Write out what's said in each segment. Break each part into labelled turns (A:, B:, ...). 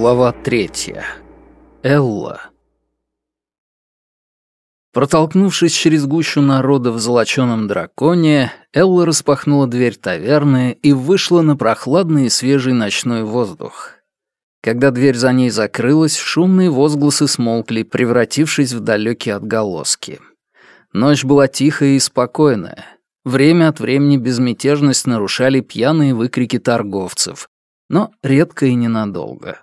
A: Глава третья. Элла. Протолкнувшись через гущу народа в золоченом драконе, Элла распахнула дверь таверны и вышла на прохладный и свежий ночной воздух. Когда дверь за ней закрылась, шумные возгласы смолкли, превратившись в далекие отголоски. Ночь была тихая и спокойная. Время от времени безмятежность нарушали пьяные выкрики торговцев, но редко и ненадолго.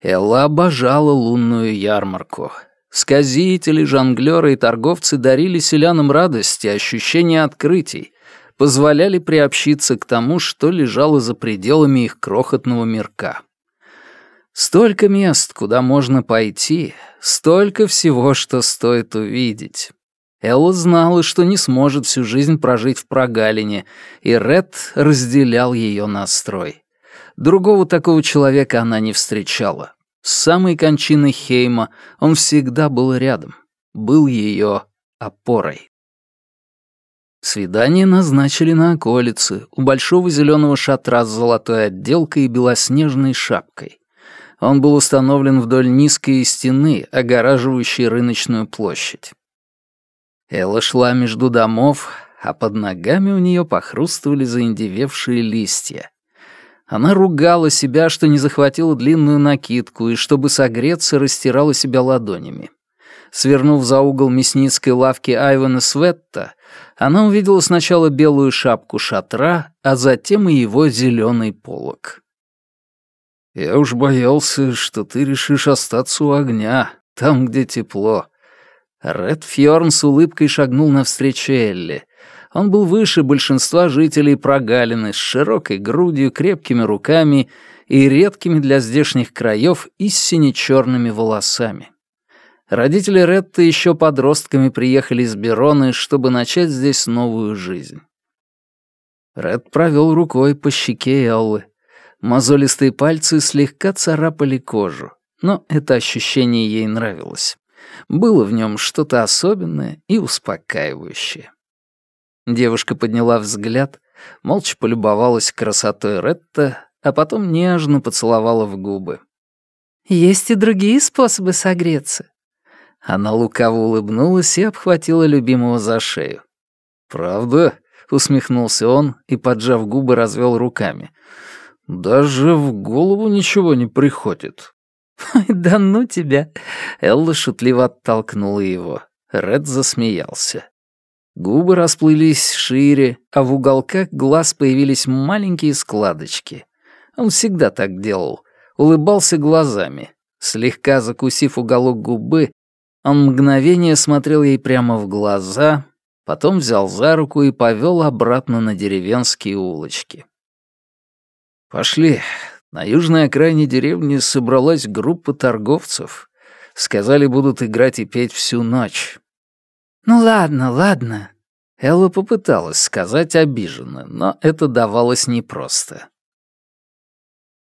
A: Элла обожала лунную ярмарку. Сказители, жонглёры и торговцы дарили селянам радость и ощущение открытий, позволяли приобщиться к тому, что лежало за пределами их крохотного мирка. Столько мест, куда можно пойти, столько всего, что стоит увидеть. Элла знала, что не сможет всю жизнь прожить в прогалине, и Ред разделял ее настрой. Другого такого человека она не встречала. С самой кончины Хейма он всегда был рядом, был ее опорой. Свидание назначили на околице, у большого зеленого шатра с золотой отделкой и белоснежной шапкой. Он был установлен вдоль низкой стены, огораживающей рыночную площадь. Элла шла между домов, а под ногами у нее похрустывали заиндевевшие листья. Она ругала себя, что не захватила длинную накидку и, чтобы согреться, растирала себя ладонями. Свернув за угол мясницкой лавки Айвана Светта, она увидела сначала белую шапку шатра, а затем и его зеленый полог. «Я уж боялся, что ты решишь остаться у огня, там, где тепло». Ред Фьорн с улыбкой шагнул навстречу Элли. Он был выше большинства жителей прогалины, с широкой грудью, крепкими руками и редкими для здешних краев и сине-черными волосами. Родители Ретта еще подростками приехали из Бероны, чтобы начать здесь новую жизнь. Ред провел рукой по щеке Эллы. Мозолистые пальцы слегка царапали кожу, но это ощущение ей нравилось. Было в нем что-то особенное и успокаивающее. Девушка подняла взгляд, молча полюбовалась красотой Ретта, а потом нежно поцеловала в губы.
B: «Есть и другие способы согреться».
A: Она лукаво улыбнулась и обхватила любимого за шею. «Правда?» — усмехнулся он и, поджав губы, развел руками. «Даже в голову ничего не приходит».
B: «Ой, да ну тебя!»
A: Элла шутливо оттолкнула его. Ред засмеялся. Губы расплылись шире, а в уголках глаз появились маленькие складочки. Он всегда так делал, улыбался глазами. Слегка закусив уголок губы, он мгновение смотрел ей прямо в глаза, потом взял за руку и повел обратно на деревенские улочки. «Пошли. На южной окраине деревни собралась группа торговцев. Сказали, будут играть и петь всю ночь.
B: «Ну ладно, ладно».
A: Элла попыталась сказать обиженно, но это давалось непросто.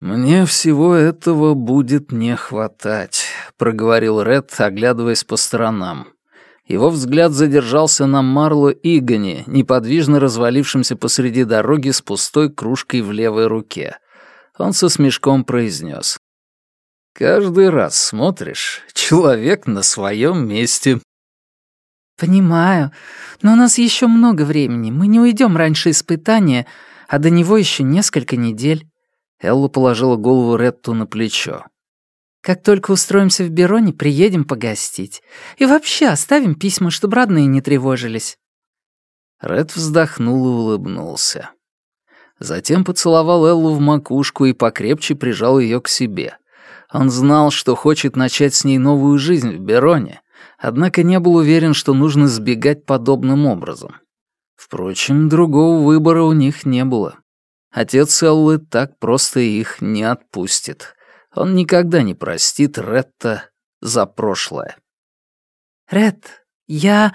A: «Мне всего этого будет не хватать», — проговорил Ред, оглядываясь по сторонам. Его взгляд задержался на Марло Игоне, неподвижно развалившемся посреди дороги с пустой кружкой в левой руке. Он со смешком произнес. «Каждый раз смотришь, человек на своем месте».
B: «Понимаю, но у нас еще много времени. Мы не уйдем раньше испытания, а до него еще несколько недель».
A: Элла положила голову Ретту на плечо.
B: «Как только устроимся в Бероне, приедем погостить. И вообще оставим письма, чтобы родные не тревожились».
A: Ред вздохнул и улыбнулся. Затем поцеловал Эллу в макушку и покрепче прижал ее к себе. Он знал, что хочет начать с ней новую жизнь в Бероне, однако не был уверен, что нужно сбегать подобным образом. Впрочем, другого выбора у них не было. Отец Эллы так просто их не отпустит. Он никогда не простит Ретта за прошлое.
B: «Ред, я...»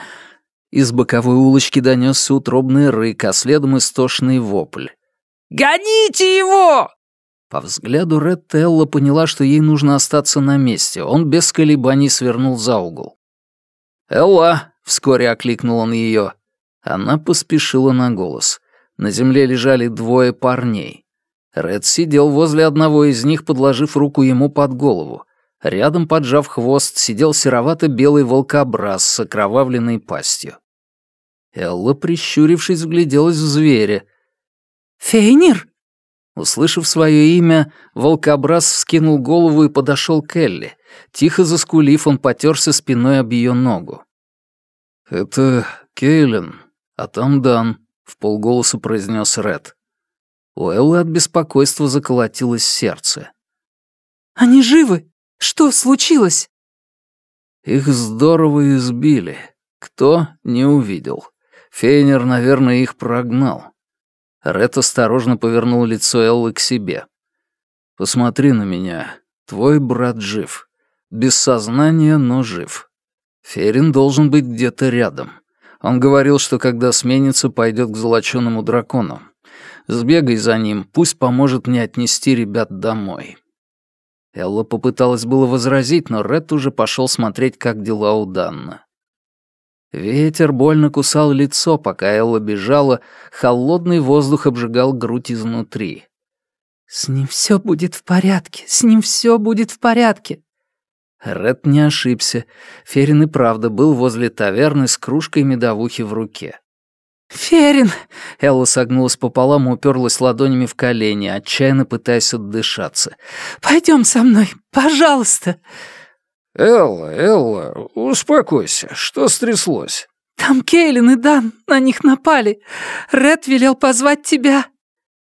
A: Из боковой улочки донесся утробный рык, а следом истошный вопль.
B: «Гоните его!»
A: По взгляду Ретта Элла поняла, что ей нужно остаться на месте. Он без колебаний свернул за угол. «Элла!» — вскоре окликнул он ее. Она поспешила на голос. На земле лежали двое парней. Ред сидел возле одного из них, подложив руку ему под голову. Рядом, поджав хвост, сидел серовато-белый волкобраз с окровавленной пастью. Элла, прищурившись, вгляделась в зверя.
B: «Фейнир?»
A: Услышав свое имя, волкобраз вскинул голову и подошел к Элли. Тихо заскулив, он потерся спиной об ее ногу. «Это Кейлен, а там Дан», — в полголоса произнес Ред. У Эллы от беспокойства заколотилось сердце.
B: «Они живы? Что случилось?»
A: Их здорово избили. Кто — не увидел. Фейнер, наверное, их прогнал. Ред осторожно повернул лицо Эллы к себе. «Посмотри на меня. Твой брат жив. Без сознания, но жив. Ферин должен быть где-то рядом. Он говорил, что когда сменится, пойдет к золоченому дракону. Сбегай за ним, пусть поможет мне отнести ребят домой». Элла попыталась было возразить, но Ред уже пошел смотреть, как дела у Данна. Ветер больно кусал лицо, пока Элла бежала, холодный воздух обжигал грудь изнутри.
B: «С ним все будет в порядке, с ним все будет в порядке»,
A: Ред не ошибся. Ферин и правда был возле таверны с кружкой медовухи в руке.
B: «Ферин!»
A: — Элла согнулась пополам и уперлась ладонями в колени, отчаянно пытаясь отдышаться.
B: «Пойдем со мной, пожалуйста!»
A: «Элла, Элла, успокойся. Что стряслось?»
B: «Там Кейлин и Дан, на них напали. Ред велел позвать тебя».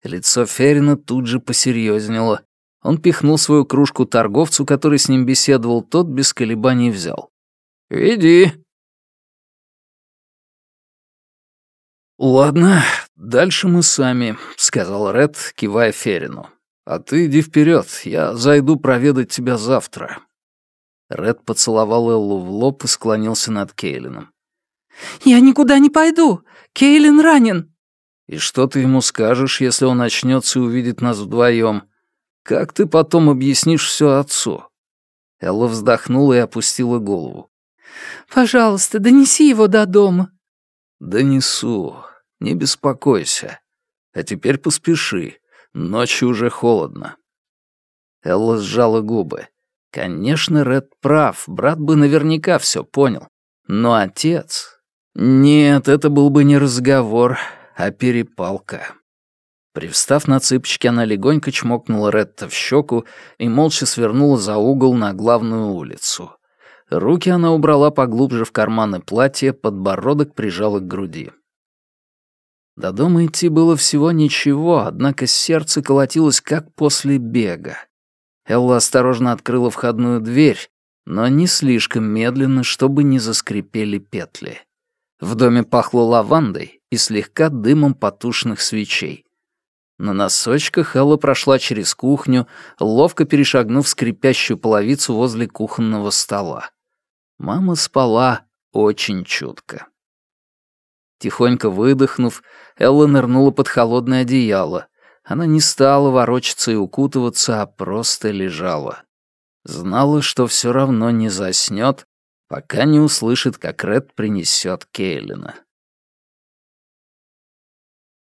A: Лицо Ферина тут же посерьезнело. Он пихнул свою кружку торговцу, который с ним беседовал, тот без колебаний взял. «Веди». «Ладно, дальше мы сами», — сказал Ред, кивая Ферину. «А ты иди вперед, я зайду проведать тебя завтра». Ред поцеловал Эллу в лоб и склонился над Кейлином.
B: «Я никуда не пойду. Кейлин ранен».
A: «И что ты ему скажешь, если он очнется и увидит нас вдвоем? Как ты потом объяснишь все отцу?» Элла вздохнула и опустила голову.
B: «Пожалуйста, донеси его до дома».
A: «Донесу. Не беспокойся. А теперь поспеши. Ночью уже холодно». Элла сжала губы. Конечно, Ред прав, брат бы наверняка все понял. Но отец... Нет, это был бы не разговор, а перепалка. Привстав на цыпочки, она легонько чмокнула Ретта в щеку и молча свернула за угол на главную улицу. Руки она убрала поглубже в карманы платья, подбородок прижала к груди. До дома идти было всего ничего, однако сердце колотилось как после бега. Элла осторожно открыла входную дверь, но не слишком медленно, чтобы не заскрипели петли. В доме пахло лавандой и слегка дымом потушенных свечей. На носочках Элла прошла через кухню, ловко перешагнув скрипящую половицу возле кухонного стола. Мама спала очень чутко. Тихонько выдохнув, Элла нырнула под холодное одеяло. Она не стала ворочаться и укутываться, а просто лежала. Знала, что все равно не заснет, пока не услышит, как Ред принесет Кейлина.